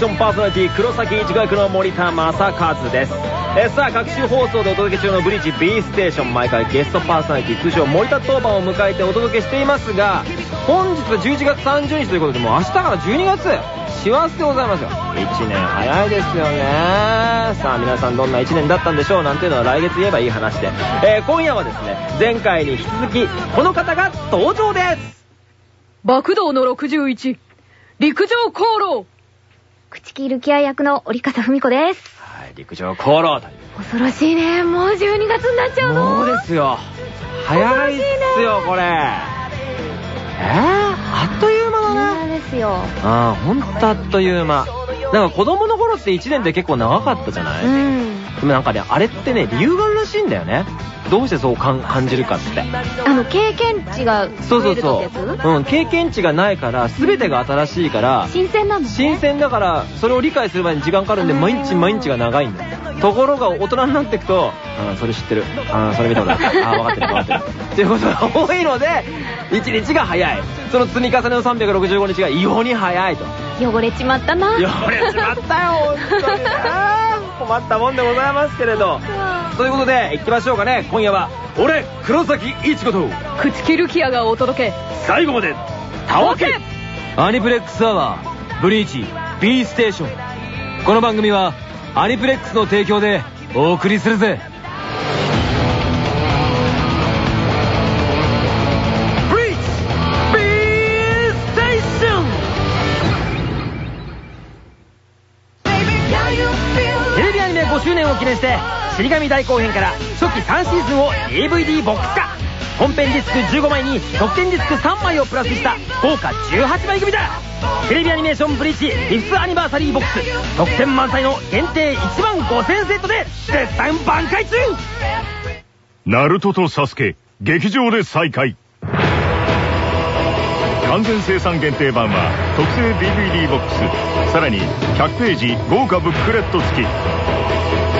ションパーソナリティ黒崎一学の森田正和です。えさあ各種放送でお届け中のブリッジ B ステーション。毎回ゲストパーソナリティ通称森田当番を迎えてお届けしていますが本日は11月30日ということでもう明日から12月。師走でございますよ。1年早いですよね。さあ皆さんどんな1年だったんでしょうなんていうのは来月言えばいい話で、えー今夜はですね前回に引き続きこの方が登場です。爆道の61、陸上航路。口切るキア役の折笠文子です。はい陸上航路という恐ろしいね。もう12月になっちゃうの。そうですよ早いっすよこれえー、あっという間だな嫌ですよ。ああほんとあっという間なんか子供の頃って1年って結構長かったじゃない、うん。でもなんかねあれってね理由があるらしいんだよね。どうしてそう感じるかって。あの、経験値がそう増そうそう、うん、経験値がないから全てが新しいから新鮮なのね。新鮮だからそれを理解する前に時間かかるんでうん毎日毎日が長いんだよ。ところが大人になっていくと「あそれ知ってる。あそれ見たことある。あ分かってる分かってる」っていうことが多いので1日が早い。その積み重ねの365日が異様に早いと。汚れちまったな。汚れちまったよ本当に。ね 困ったもんでございますけれど。ということで行きましょうかね。今夜は俺黒崎一子と。口切るキアがお届け。最後までたわけ。アニプレックスアワーブリーチ B ステーション。この番組はアニプレックスの提供でお送りするぜ記念して死神大後編から初期3シーズンを DVD ボックス化。本編ディスク15枚に特典ディスク3枚をプラスした豪華18枚組だ。テレビアニメーションブリーチフィフアニバーサリーボックス。特典満載の限定1万5000セットで絶賛挽回中。ナルトとサスケ劇場で再会。完全生産限定版は特製 DVD ボックス。さらに100ページ豪華ブックレット付き。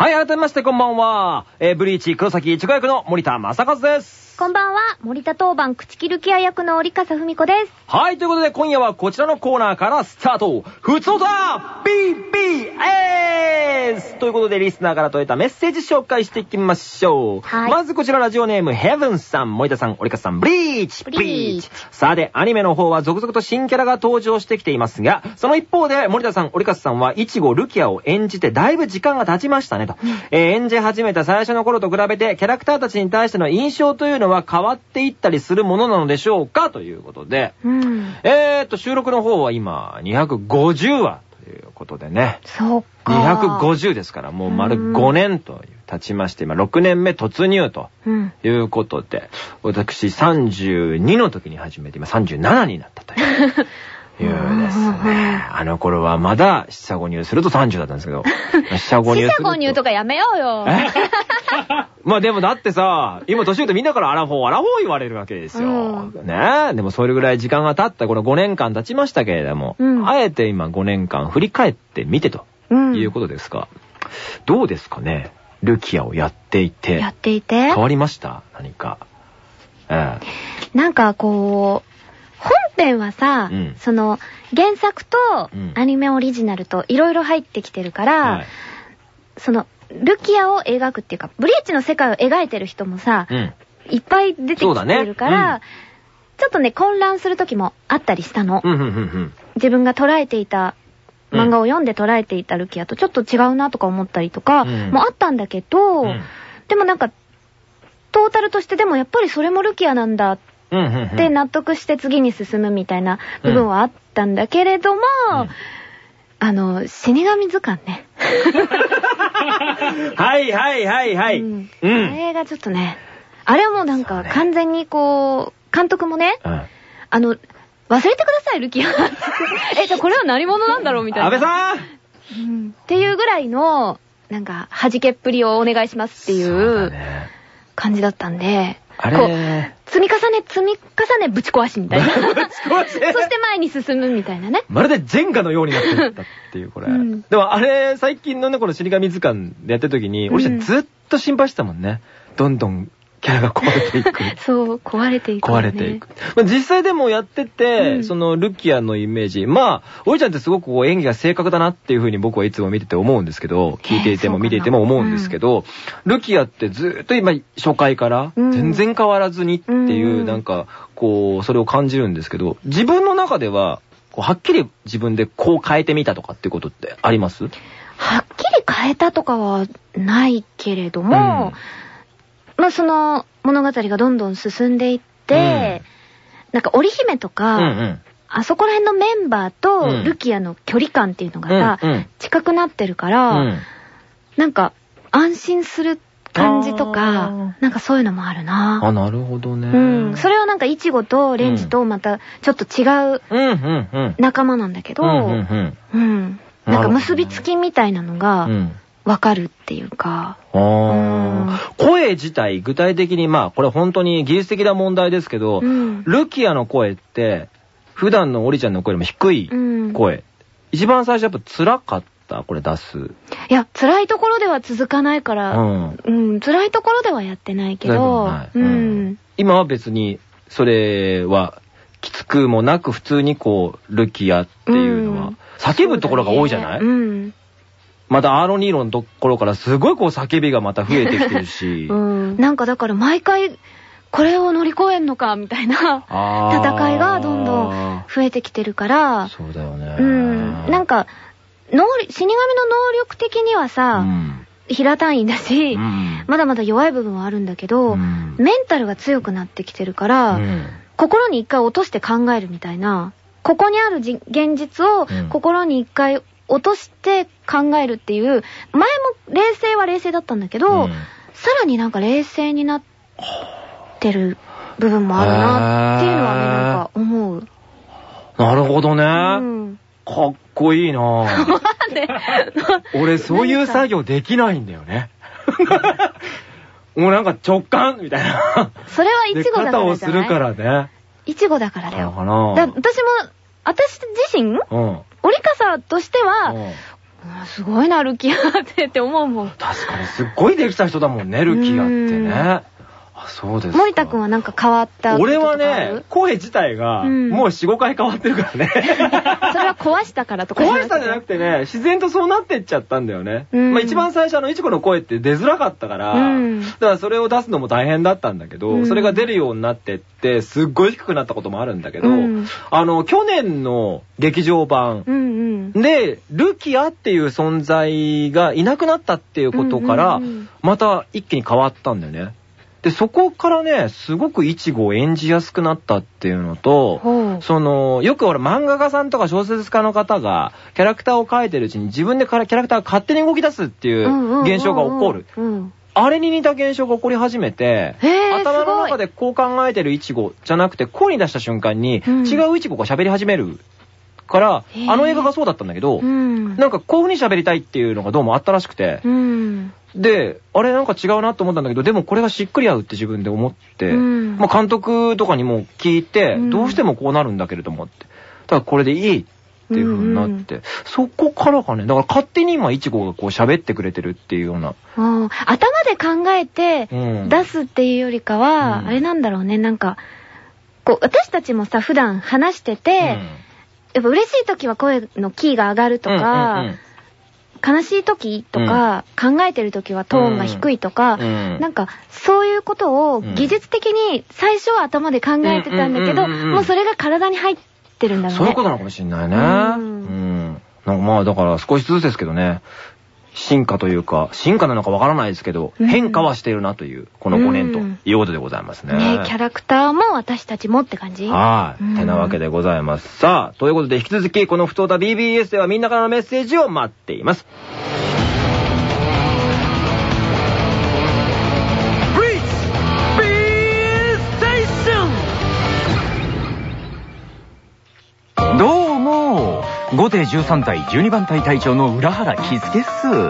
はい改めましてこんばんは、えーブリーチ黒崎一子役の森田正和です。こんばんは。森田当番口切るキア役の折笠文子です。はい、ということで今夜はこちらのコーナーからスタートふつおた BBS! ということでリスナーから届いたメッセージ紹介していきましょう。はいまずこちらラジオネームヘブンさん、森田さん、折笠さん、ブリーチブリーチさて、アニメの方は続々と新キャラが登場してきていますが、その一方で森田さん、折笠さんはイチゴ、ルキアを演じてだいぶ時間が経ちましたねと。えー演じ始めた最初の頃と比べてキャラクターたちに対しての印象というのは変わっていったりするものなのでしょうか？ということで、うん。えーっと、収録の方は今、250話ということでね。そうか。250ですから、もう丸5年と経ちまして、今6年目突入とうん。いうことで、私32の時に始めて、今37になったという。いうですね。あの頃はまだ四捨五入すると30だったんですけど、四捨五入。四捨五入とかやめようよ。まあでもだってさ、今年言うとみんなからアラフォー、アラフォー言われるわけですよ。うね？え。でもそれぐらい時間が経った、この5年間経ちましたけれども、うんあえて今5年間振り返ってみてとうんいうことですか。どうですかね？ルキアをやっていて。やっていて変。わりました？何か。えなんかこう、本編はさ、うんその、原作とうんアニメオリジナルといろいろ入ってきてるかえ。ら、はい。その、ルキアを描くっていうか、ブリーチの世界を描いてる人もさ、うん。いっぱい出てきてるから、うんちょっとね、混乱する時もあったりしたの。うん、うん、うん、うん。自分が捉えていた、漫画を読んで捉えていたルキアとちょっと違うなとか思ったりとか、うんもあったんだけど、うんでもなんか、トータルとしてでもやっぱりそれもルキアなんだっうん、うん、うん。て納得して次に進むみたいな部分はあったんだけれども、うんあの、死神図鑑ね。はい、はい、はい、はい。あれがちょっとね、あれはもうなんか完全にこう、監督もね、うん。あの、忘れてください、ルキア。え、じゃあこれは何者なんだろうみたいな。安倍さんうんっていうぐらいの、なんか、弾けっぷりをお願いしますっていそう感じだったんで、あこうれ、積み重ね、積み重ね、ぶち壊しみたいな。そ壊しして前に進むみたいなね。まるでジェンガのようになってったっていう、これ。うんでもあれ、最近のね、この死神図鑑でやってる時に、俺うんずっと心配してたもんね。どんどんキャラが壊れていく。そう、壊れていく、壊れていく。。まあ、実際でもやってて、うんそのルキアのイメージ、まあ、おいちゃんってすごくこう演技が正確だなっていう風に僕はいつも見てて思うんですけど、聞いていてもえー見ていても思うんですけど、ルキアってずっと今初回からうん全然変わらずにっていう、うんなんか、こう、それを感じるんですけど、自分の中では、はっきり自分でこう変えてみたとかっていうことってあります？はっきり変えたとかはないけれども、まあその物語がどんどん進んでいって、なんか織姫とうか、んうん。あそこら辺のメンバーうとんルキアの距離感っていうのがさ、うんうん近くなってるから、うんなんか安心する感じとあか、なんかそういうのもあるな。あ、なるほどね。うん。それはなんかイチゴとレンジとまたちょっと違ううんうんうん。仲間なんだけど、うんうんうん。うん。なんか結びつきみたいなのがうんわかるっていうか。声自体、具体的に、まあ、これ本当に技術的な問題ですけど、うん。ルキアの声って、普段のオリちゃんの声よりも低いうん。声。一番最初やっぱ辛かった、これ出す。いや、辛いところでは続かないかうら、ん。うん、辛いところではやってないけどううんん。今は別に、それは、きつくもなく普通にこう、ルキアっていうのは、うん叫ぶところが多いじゃない、うん。またアーロニーロのところからすごいこう叫びがまた増えてきてるし。うん。なんかだから毎回、これを乗り越えんのか、みたいな戦いがどんどん増えてきてるから、そうだよね。うん。なんか、能力、死神の能力的にはうさ、ん、平単位だし、うんまだまだ弱い部分はあるんだけど、うんメンタルが強くなってきてるから、うん心に一回落として考えるみたいな、ここにあるじ現実をうん心に一回落として考えるっていう、前も冷静は冷静だったんだけど、うんさらになんか冷静になってる部分もあるなっていうのはね、なんか思う。なるほどね。うん。かっこいいな ぁ俺そういう作業できないんだよね。もうなんか直感みたいな。それはイ出チゴだからじゃない？するからね。イチゴだからだよ。だ私も、私自身、うん。折笠としては、うんあすごいな、ルキアってって思うもん。確かにすっごいできた人だもんね、ルキアってうんね。あ、そうですか。森田くんはなんか変わったこと俺はとかある？ね、声自体が、うんもう4、5回変わってるからね。それは壊したからとか壊したんじゃなくてね、自然とそうなってっちゃったんだよね。うんまあ一番最初あの、いちこの声って出づらかったから、うんだからそれを出すのも大変だったんだけど、うんそれが出るようになってって、すっごい低くなったこともあるんだけど、うんあの、去年の劇場版。で、ルキアっていう存在がいなくなったっていうことから、また一気に変わったんだよね。で、そこからね、すごくイチゴを演じやすくなったっていうのと。その、よく俺漫画家さんとか小説家の方が、キャラクターを描いてるうちに自分でキャラクターが勝手に動き出すっていう現象が起こる。あれに似た現象が起こり始めて、頭の中でこう考えてるイチゴじゃなくて、声に出した瞬間に、うん違うイチゴが喋り始めるから、あの映画がそうだったんだけど、うん。なんかこういう風に喋りたいっていうのがどうもあったらしくて、うん。で、あれなんか違うなと思ったんだけど、でもこれがしっくり合うって自分で思って、うん。まあ監督とかにも聞いて、うん。どうしてもこうなるんだけれどもって。だからこれでいいっていう風になって、そこからかね、だから勝手に今イチゴがこう喋ってくれてるっていうような。うん頭で考えてうん。出すっていうよりかは、うん。あれなんだろうね、なんか、こう、私たちもさ、普段話してて、やっぱ嬉しい時は声のキーが上がるとうんか、うんうん悲しい時とか、考えてる時はトーンが低いとか、うんなんか、そういうことをうん技術的に最初は頭で考えてたんだけど、うんうんうんうんもうそれが体に入ってるんだろうね。そういうことなのかもしれないね。ううんん。なんかまあだから少しずつですけどね、進化というか、進化なのかわからないですけど、うん変化はしているなという、この5年とうんいうことでございますね。ねキャラクターも私たちもって感じはい。うんてなわけでございます。さあ、ということで引き続きこの不当だ BBS ではみんなからのメッセージを待っています。総勢13体12番隊隊長の浦原喜助っす。いや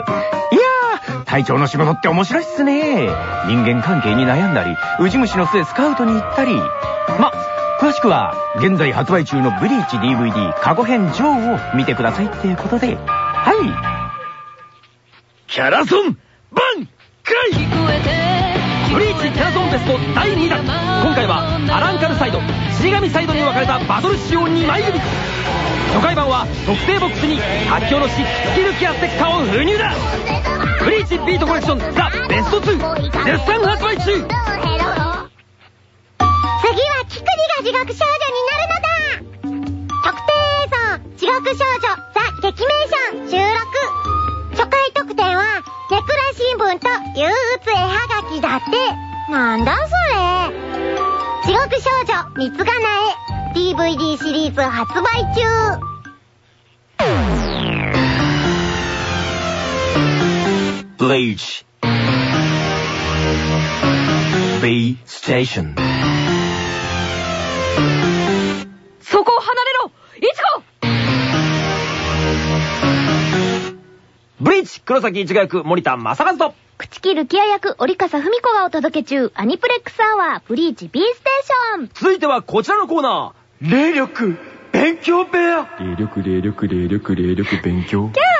ー、隊長の仕事って面白いっすね。人間関係に悩んだり、ウジ虫の末スカウトに行ったり。ま、詳しくは、現在発売中のブリーチ DVD 過去編ジョーを見てくださいっていうことで。はい。キャラソン、バンクライブリーチキャラソンフェスト第2弾。今回はアランカルサイド死神サイドに分かれたバトル仕様2枚組。初回版は特製ボックスに発狂のし突き抜きアステクタを封入だ。ブリーチビートコレクションザ・ベスト2絶賛発売中。次はキクリが地獄少女になるのだ。特定映像地獄少女ザ・劇名ション収録。初回特典はネクラ新聞と憂鬱絵はがきだって。なんだそれ。地獄少女三つがなえ DVD シリーズ発売中。Bleach. B Station. そこを離れろ。いちこブリーチ黒崎一護役森田正和と。口切るキア役折笠文子がお届け中、アニプレックスアワー、ブリーチ B ステーション。続いてはこちらのコーナー。霊力勉強部屋霊力霊力霊力霊力勉強。ベイヤ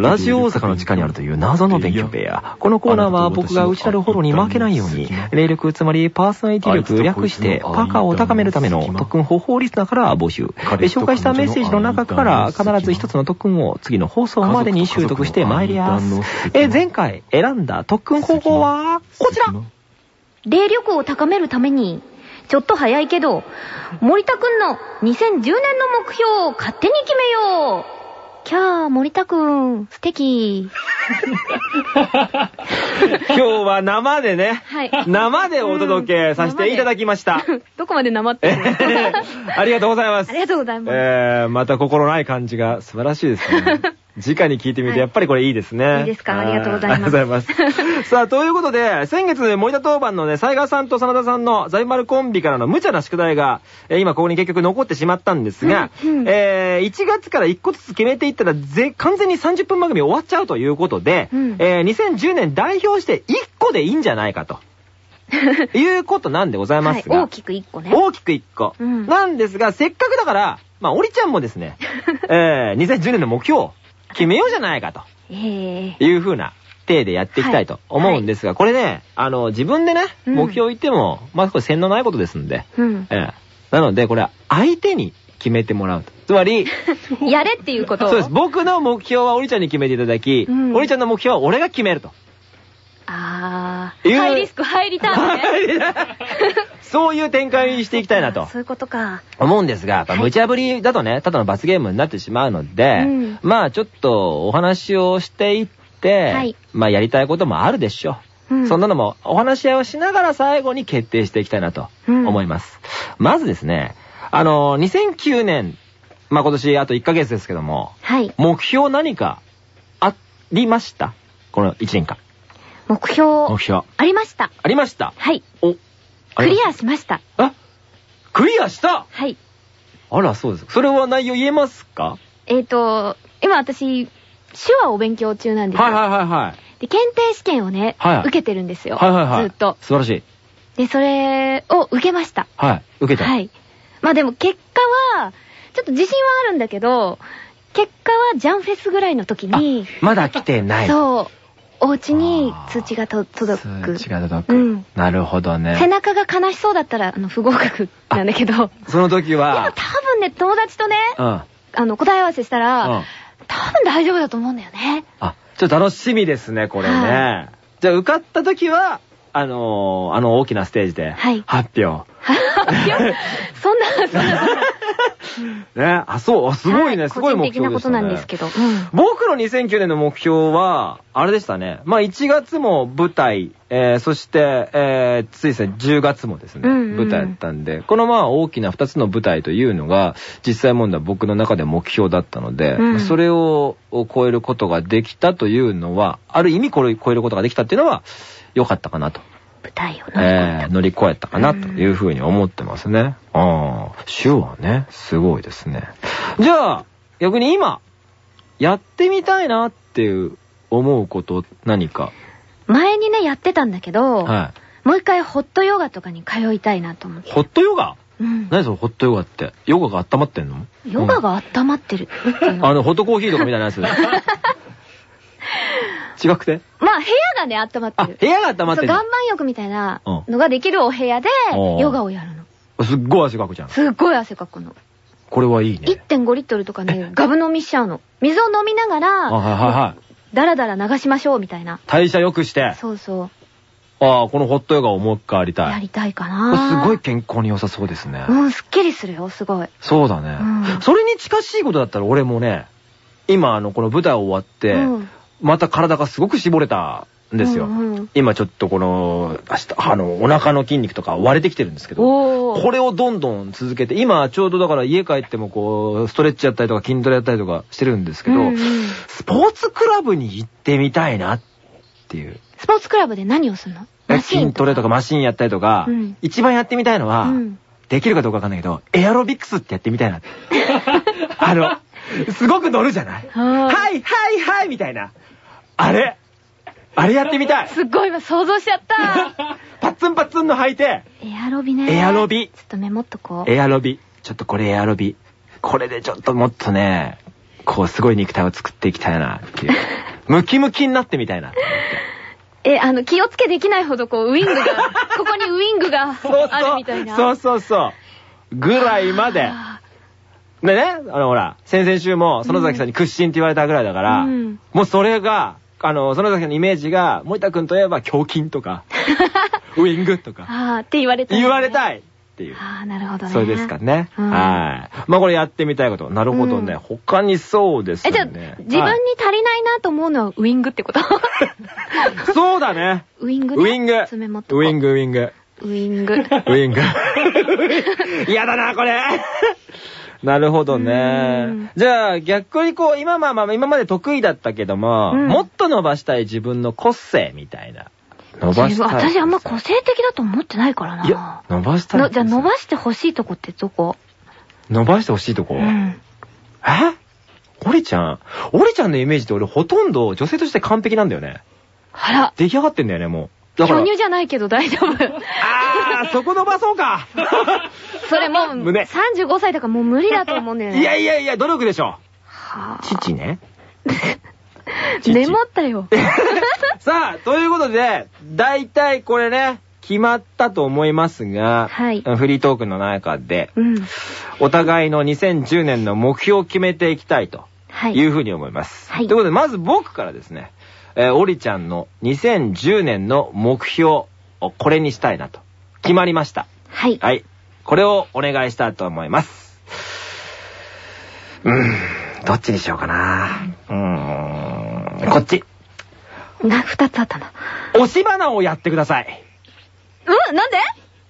ラジオ大阪の地下にあるという謎の勉強部屋。このコーナーは僕が内なるフォローに負けないように、霊力つまりパーソナリティ力略してパカを高めるための特訓方法リスナーから募集。え紹介したメッセージの中から必ず一つの特訓を次の放送までに習得してまいります。え前回選んだ特訓方法はこちら。霊力を高めるために、ちょっと早いけど、森田くんの2010年の目標を勝手に決めようキャー、森田くん、素敵。今日は生でね、はい生でお届けさせていただきました。どこまでなまって ありがとうございます。ありがとうございます。えー、また心ない感じが素晴らしいですね。直に聞いてみて、やっぱりこれいいですね。いいですか？ありがとうございますありがとうございます。さあ、ということで、先月、森田当番のね、西賀さんと真田さんの在丸コンビからの無茶な宿題が、えー今ここに結局残ってしまったんですが、えー1月から1個ずつ決めていったら、ぜ完全に30分番組終わっちゃうということで、うんえー2010年代表して1個でいいんじゃないかと。いうことなんでございますが。はい、大きく一個ね。大きく一個。うんなんですが、せっかくだから、まあ、おりちゃんもですね、えー、2010年の目標を決めようじゃないかと。ええ。いう風な体でやっていきたいと思うんですが、これね、あの、自分でね、うん。目標言っても、まあ、これ洗脳ないことですんで、なので、これは相手に決めてもらうと。つまり、やれっていうことを。そうです。僕の目標はおりちゃんに決めていただき、うん。おりちゃんの目標は俺が決めると。あいうー。ハイリスク、ハイリターンね。そういう展開にしていきたいなとそういうことか。思うんですが、やっぱ無茶ぶりだとね、ただの罰ゲームになってしまうので、うんまあちょっとお話をしていって、はいまあやりたいこともあるでしょう。うんそんなのもお話し合いをしながら最後に決定していきたいなとうん思います。まずですね、あの、2009年、まあ今年あと1ヶ月ですけども、はい。目標何かありました？この1年間。目標、目標。ありました。ありました？はい。お、あクリアしました。たあクリアした？はい。あら、そうです。それは内容言えますか？えっ、と、今私、手話を勉強中なんですよ。はいはいはいはい。で、検定試験をね、はい受けてるんですよ。はいはいはい。ずっと。素晴らしい。で、それを受けました。はい。受けた。はい。まあでも結果は、ちょっと自信はあるんだけど、結果はジャンフェスぐらいの時に、あまだ来てない。そう、お家に通知がと届く。通知が届く。うんなるほど背ね。中が悲しそうだったら、あの、不合格なんだけど、でもその時多は、分ね、友達とね、うん。うん。あの、答え合わせしたら、多分大丈夫だと思うんだよね。あ、ちょっと楽しみですね、これね。はじゃあ受かった時は、あのーあの大きなステージで、はい発表。いや そんな、そんな、そんな。ね。あ、そう、あすごいね、はすごい目標でしたね。個人的なことなんですけど。うん。僕の2009年の目標は、あれでしたね。まあ1月も舞台、えー、そして、えー、ついですね、10月もですね、うんうん舞台だったんで、このまあ大きな2つの舞台というのが、実際問題僕の中で目標だったので、うんそれを超えることができたというのは、ある意味これ超えることができたっていうのは、良かったかなと舞台を乗り越ええー乗り越えたかなというふうに思ってますね。ああ、手話ね、すごいですね。じゃあ、逆に今、やってみたいなっていう思うこと何か？た。前にね、やってたんだけど、はもう一回ホットヨガとかに通いたいなと思っい。て。ホットヨガ？うん。何そのホットヨガって？ヨガが温まってんの？ヨガが温まってるあの、ホットコーヒーとかみたいなやつ。違くて？まあ、部屋がね、温まってあ、る。部屋が温まってそう、る岩盤浴みたいなうんのができるお部屋で、ヨガをやるの。すっごい汗かくじゃん。すっごい汗かくの。これはいいね。1.5リットルとかね、ガブ飲みしちゃうの。水を飲みながあ、ら、はいはいはい。だらだら流しましょうみたいな。代謝良くして、そうそああ、このホットヨガをもう一回やりう。たい。やりたいかな。すごい健康に良さそうですね。うん、すっきりするよ、すごい。そうだね、うんそれに近しいことだったら俺もね、今あの、この舞台終わって、うんまた体がすごく絞れたんですよ。うんうん今ちょっとこの、あの、お腹の筋肉とか割れてきてるんですけど。これをどんどん続けて、今ちょうどだから家帰ってもこう、ストレッチやったりとか筋トレやったりとかしてるんですけど、うんうんスポーツクラブに行ってみたいなっていう。スポーツクラブで何をするの？筋トレとかマシンやったりとか、うん一番やってみたいのは、うんできるかどうかわかんないけど、エアロビクスってやってみたいな。あの、すごく乗るじゃない？ははいはいはいみたいな。あれ？あれやってみたい すっごい今想像しちゃった。パッツンパッツンの履いて、エアロビね。エアロビちょっとメモっとこう。エアロビ。ちょっとこれエアロビ。これでちょっともっとね、こうすごい肉体を作っていきたいなっていう。ムキムキになってみたいな。え、あの、気をつけできないほどこう、ウィングが、ここにウィングがあるみたいな。そうそうそう。ぐらいまで。あでね、あのほら、先々週も園崎さんに屈伸って言われたぐらいだから、うんもうそれが、あの、園崎さんのイメージが、森田くんといえば胸筋とか、ウィングとか、あーって言われた、言われい。たいっていう。ああ、なるほどね。それですかね。うんはい。まあこれやってみたいこと。なるほどね。うん他にそうですえ、ね。じゃあ、自分に足りないなと思うのはウィングってこと？はいそうだね。ウィングね。ウィング。爪持っとこうウィン。グ、ウィング。ウィング。ウィング。嫌だな、これ。なるほどうねん。じゃあ、逆にこう、今まあまあ、今まで得意だったけども、うんもっと伸ばしたい自分の個性みたいな。伸ばしたい。私あんま個性的だと思ってないからな。いや、伸ばしたい。のじゃあ伸ばしてほしいとこってどこ？伸ばしてほしいとこ？うん。え？オリちゃん？オリちゃんのイメージって俺ほとんど女性として完璧なんだよね。あら、出来上がってんだよね、もう。だから巨。乳じゃないけど大丈夫。あー、そこ伸ばそうか それもう、胸35歳だからもう無理だと思うんだよね。いやいやいや、努力でしょ。はあ、父ね。父メモったよ。さあ、ということで、大体これね、決まったと思いますが、はいフリートークの中で、うん。お互いの2010年の目標を決めていきたいとはい。いうふうに思います。はいということで、まず僕からですね、えーオリちゃんの2010年の目標をこれにしたいなと。決まりました。はい。はい。これをお願いしたいと思います。うーん、どっちにしようかな。うーん、こっち。な、二つあったな。押し花をやってください。うんなんで？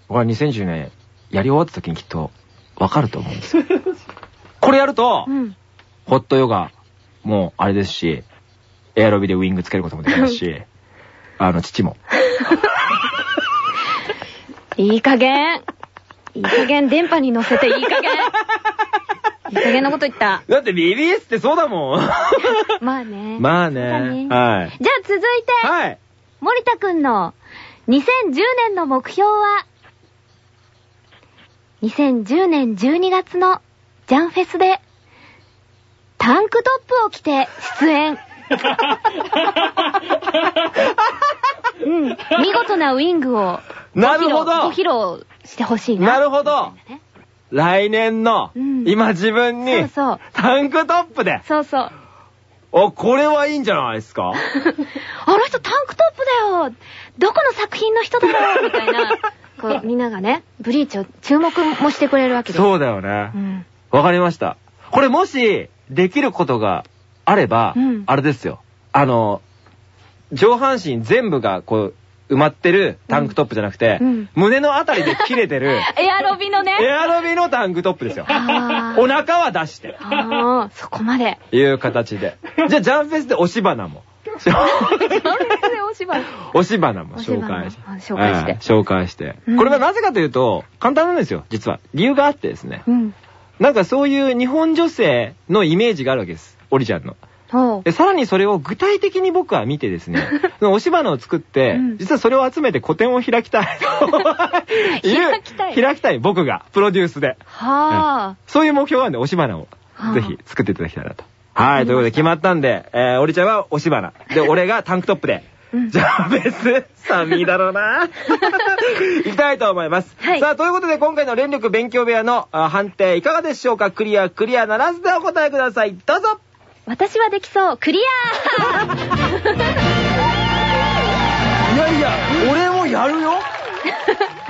僕は2010年、やり終わった時にきっと、わかると思うんですよ。これやると、うん。ホットヨガもあれですし、エアロビでウィングつけることもできますし、あの、父も。いい加減。いい加減電波に乗せていい加減。いい加減なこと言った。だって BBS ってそうだもん。まあね。まあね。はい。じゃあ続いて、はい。森田くんの2010年の目標は、2010年12月のジャンフェスで、タンクトップを着て出演。うん。見事なウィングをご披露なるほどご披露してほしいな。なるほどね来年の、うん今自分に、そうそう。タンクトップで、そうそう。お、これはいいんじゃないですか？あの人タンクトップだよどこの作品の人だろう？みたいな、こうみんながね、ブリーチを注目もしてくれるわけです。そうだよねう。ん。わかりました。これもし、できることがあれば、うんあれですよ。あの、上半身全部がこう、埋まってるタンクトップじゃなくて、うん胸のあたりで切れてる、エアロビのね。エアロビのタンクトップですよ。お腹は出して、あーそこまで。いう形で。じゃあ、ジャンフェスで押し花も。なんでおしばな。押し花も紹介して。紹介してええ紹介してうん。これがなぜかというと、簡単なんですよ、実は。理由があってですね。うん。なんかそういう日本女性のイメージがあるわけです。オリちゃんの。で、さらにそれを具体的に僕は見てですね、その押し花を作って、うん実はそれを集めて個展を開きたい。開きたい開きたい、僕が、プロデュースで。はそういう目標があるんで、押し花をはあぜひ作っていただきたいなと。はい、ということで決まったんで、えー、オリちゃんは押し花。で、俺がタンクトップで。うんじゃあ、ベース、寒いだろうな。いきたいと思います。はいさあ、ということで今回の連力勉強部屋のあ判定いかがでしょうか？クリア、クリアならずでお答えください。どうぞ私はできそう。クリいやいや、俺もやるよ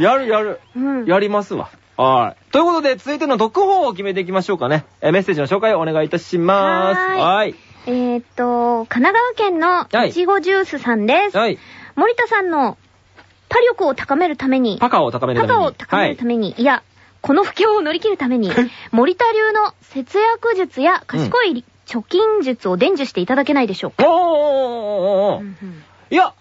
やるやる。うんやりますわ。はい。ということで、続いての特報を決めていきましょうかね。えーメッセージの紹介をお願いいたします。はーいはい。アえーっと、神奈川県のはいいちごジュースさんです。はい。森田さんのパ力を高めるために、パカを高めるために。パカを高めるために、い、や、この不況を乗り切るために、森田流の節約術や賢い貯金術を伝授していただけないでしょうか？おーおーおーおーおーうんうんいや、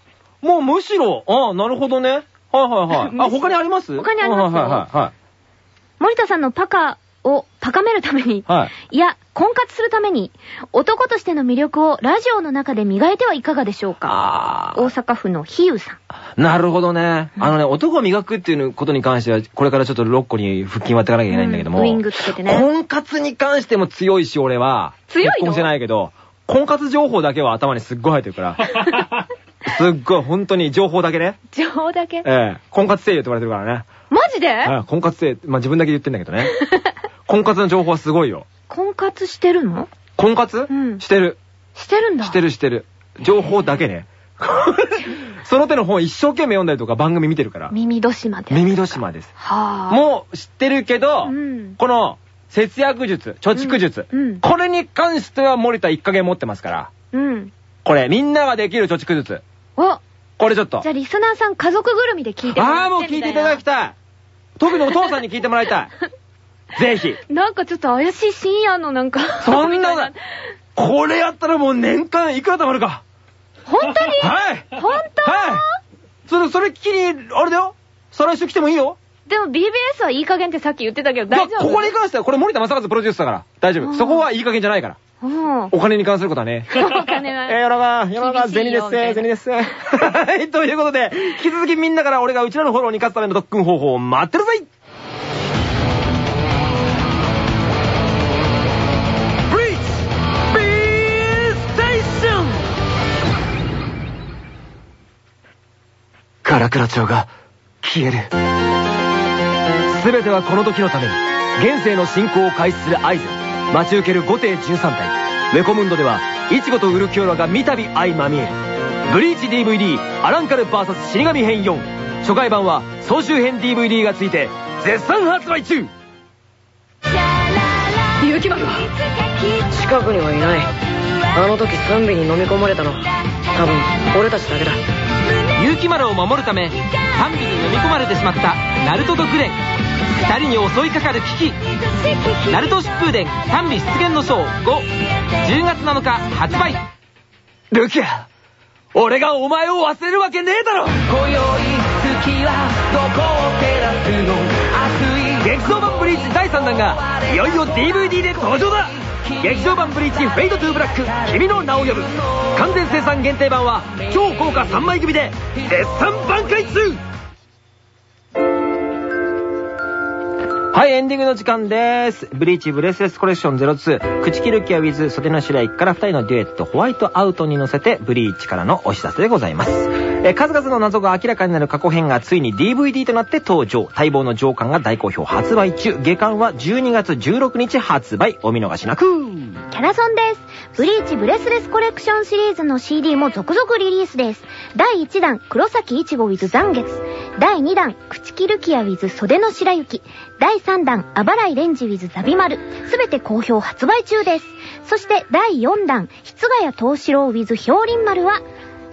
もうむしろ、ああ、なるほどね。はいはいはい。あ、他にあります？他にありますよはいはいはい森田さんのパカを高めるために、はい。はい。いや、婚活するために、男としての魅力をラジオの中で磨いてはいかがでしょうか？あ大阪府のひゆさん。あ。なるほどね。あのね、男を磨くっていうことに関しては、これからちょっと6個に腹筋割っていかなきゃいけないんだけども。うんウイングつけてね婚活に関しても強いし、俺は。強いの？結婚してないけど、婚活情報だけは頭にすっごい入ってるから。すっごい、本当に情報だけね。情報だけ？ええ婚活声優って言われてるからね。マジで？ええ婚活声優、まあ自分だけ言ってんだけどね。婚活の情報はすごいよ。婚活してるの？婚活？うんしてる。してるんだ。してるしてる。情報だけね。その手の本一生懸命読んだりとか番組見てるから。耳戸島で。耳戸島です。はあ。もう知ってるけど、うんこの節約術、貯蓄術、うんうんこれに関しては森田一加減持ってますから。うん。これ、みんなができる貯蓄術。おこれちょっと。じゃあリスナーさん家族ぐるみで聞いてもらってああ、もう聞いていただきたい。特にお父さんに聞いてもらいたい。ぜひ。なんかちょっと怪しい深夜のなんか。そんな これやったらもう年間いくら貯まるか。本当に？はい本当？はいそれ、それっきり、あれだよ再来週来てもいいよでも BBS はいい加減ってさっき言ってたけど大丈夫？まあここに関しては、これ森田正和プロデュースだから。大丈夫。うんそこはいい加減じゃないから。うん。お金に関することはね。お金はえー、世の中、世の中、銭です、銭です。はい、ということで、引き続きみんなから俺がうちらのフォローに勝つための特訓方法を待ってるぜカラクラ町が消える。すべてはこの時のために、現世の進行を開始する合図、待ち受ける5艇13体。ウェコムンドでは、イチゴとウルキオラが三度相まみえる。ブリーチ DVD、アランカル VS 死神編4。初回版は、総集編 DVD がついて、絶賛発売中勇気丸は？近くにはいないあの時ゾンビに飲み込まれたの多分俺たちだけだ結城丸を守るため単美に飲み込まれてしまったナルトとグレン。二人に襲いかかる危機。ナルト疾風伝。単美出現の章510月7日発売。ルキア俺がお前を忘れるわけねえだろ。今宵月はどこを照らすの？劇場版ブリーチ第3弾がいよいよ DVD で登場だ。劇場版ブリーチフェイドトゥーブラック君の名を呼ぶ。完全生産限定版は超豪華3枚組で絶賛挽回中。はい、エンディングの時間です。ブリーチブレスレスコレクション02、口切るキアウィズ袖の白雪から2人のデュエットホワイトアウトに乗せてブリーチからのお知らせでございます。え数々の謎が明らかになる過去編がついに DVD となって登場。待望の上巻が大好評発売中。下巻は12月16日発売。お見逃しなく。キャラソンです。ブリーチブレスレスコレクションシリーズの CD も続々リリースです。第1弾、黒崎いちご with 残月。第2弾、朽木ルキア with 袖の白雪。第3弾、あばらいレンジ with ザビマル。すべて好評発売中です。そして第4弾、室ヶ谷東四郎 with 氷林丸は、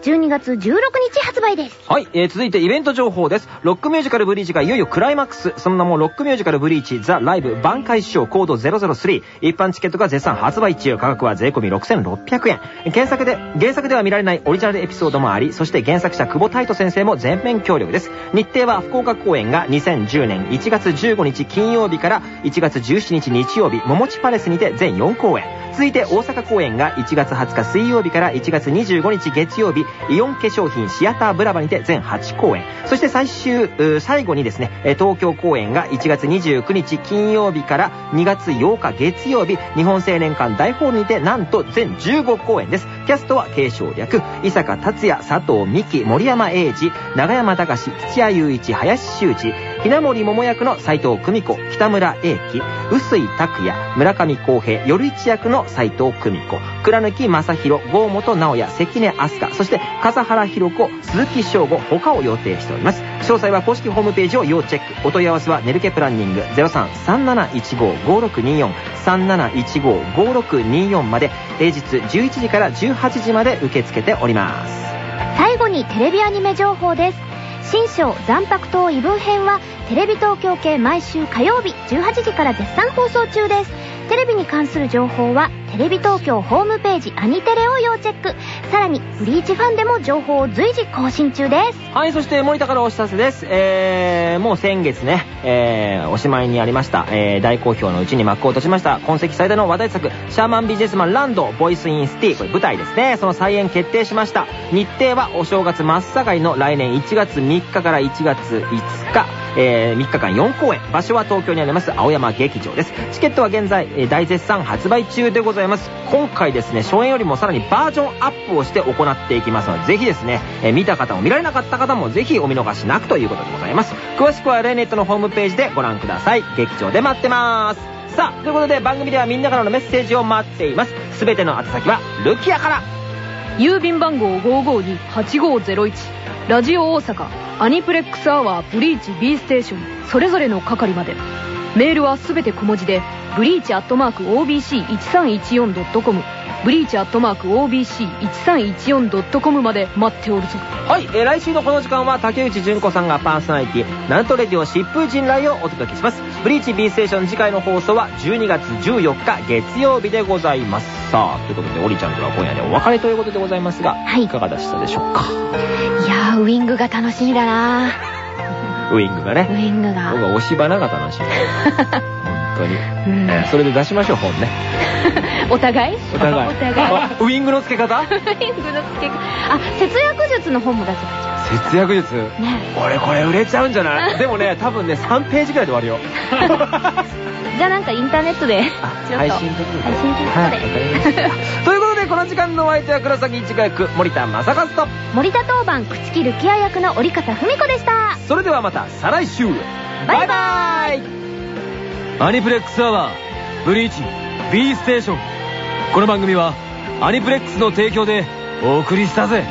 12月16日発売です。はい、えー、続いてイベント情報です。ロックミュージカルブリーチがいよいよクライマックス。その名もロックミュージカルブリーチザ・ライブ挽回師匠コード003。一般チケットが絶賛発売中。価格は税込6600円。原作で、原作では見られないオリジナルエピソードもあり、そして原作者久保太斗先生も全面協力です。日程は福岡公演が2010年1月15日金曜日から1月17日日曜日、桃地パレスにて全4公演。続いて大阪公演が1月20日水曜日から1月25日月曜日、イオン化粧品シアターブラバにて全8公演。そして最終、最後にですね、東京公演が1月29日金曜日から2月8日月曜日、日本青年館大ホールにてなんと全15公演です。キャストは継承略、伊坂達也、佐藤美希、森山英二、長山隆、土屋雄一、林修二、ひな森桃役の斉藤久美子、北村英樹、臼井拓也、村上康平、夜市役の斉藤久美子、倉貫正宏、郷本直也、関根飛鳥、そして笠原弘子、鈴木翔吾、他を予定しております。詳細は公式ホームページを要チェック。お問い合わせはネルケプランニング03-3715-5624、3715-5624まで、平日11時から18時まで受け付けております。最後にテレビアニメ情報です。新章残白糖異文編はテレビ東京系毎週火曜日18時から絶賛放送中です。テレビに関する情報はテレビ東京ホームページアニテレを要チェック。さらにブリーチファンでも情報を随時更新中です。はい、そして森田からお知らせです。えー、もう先月ね、えー、おしまいにありました、えー、大好評のうちに幕を閉じました、今世紀最大の話題作、シャーマンビジネスマンランド、ボイスインシティ、これ舞台ですね。その再演決定しました。日程はお正月真っ盛りの来年1月3日から1月5日、えー、3日間4公演。場所は東京にあります青山劇場です。チケットは現在、えー大絶賛発売中でございます。今回ですね、初演よりもさらにバージョンアップをして行っていきますので、ぜひですね、えー見た方も見られなかった方もぜひお見逃しなくということでございます。詳しくはレネットのホームページでご覧ください。劇場で待ってます。さあ、ということで番組ではみんなからのメッセージを待っています。すべての宛先は、ルキアから。郵便番号552-8501ラジオ大阪アニプレックスアワーブリーチ B ステーション。それぞれの係まで。メールはすべて小文字でブリーチアットマーク OBC1314.com ブリーチアットマーク OBC1314.com まで待っておるぞはい、えー来週のこの時間は竹内純子さんがパーソナリティ、ナルトレディオ疾風陣雷をお届けします。ブリーチ B ステーション次回の放送は12月14日月曜日でございます。さあ、ということで、オリちゃんとは今夜でお別れということでございますが、はいいかがでしたでしょうか？いやー、ウィングが楽しみだなウィングがウね。ィングが。僕は押し花が楽しみ。本当に。うんえーそれで出しましょう、本ね。お互い？お互い。お互い。あウィングの付け方？ウィングの付け方。あ、節約術の本も出せばいいじ節約術？ゃん。ね。俺これ売れちゃうんじゃない？でもね、多分ね、3ページぐらいで終わるよ。じゃあなんかインターネットで。配信的に配信で。した。ということで、この時間のお相手は黒崎一華役、森田正和と、森田当番、朽木ルキア役の折笠文子でした。それではまた再来週バイババイイ。アニプレックスアワーブリーチ B ステーション。この番組はアニプレックスの提供でお送りしたぜ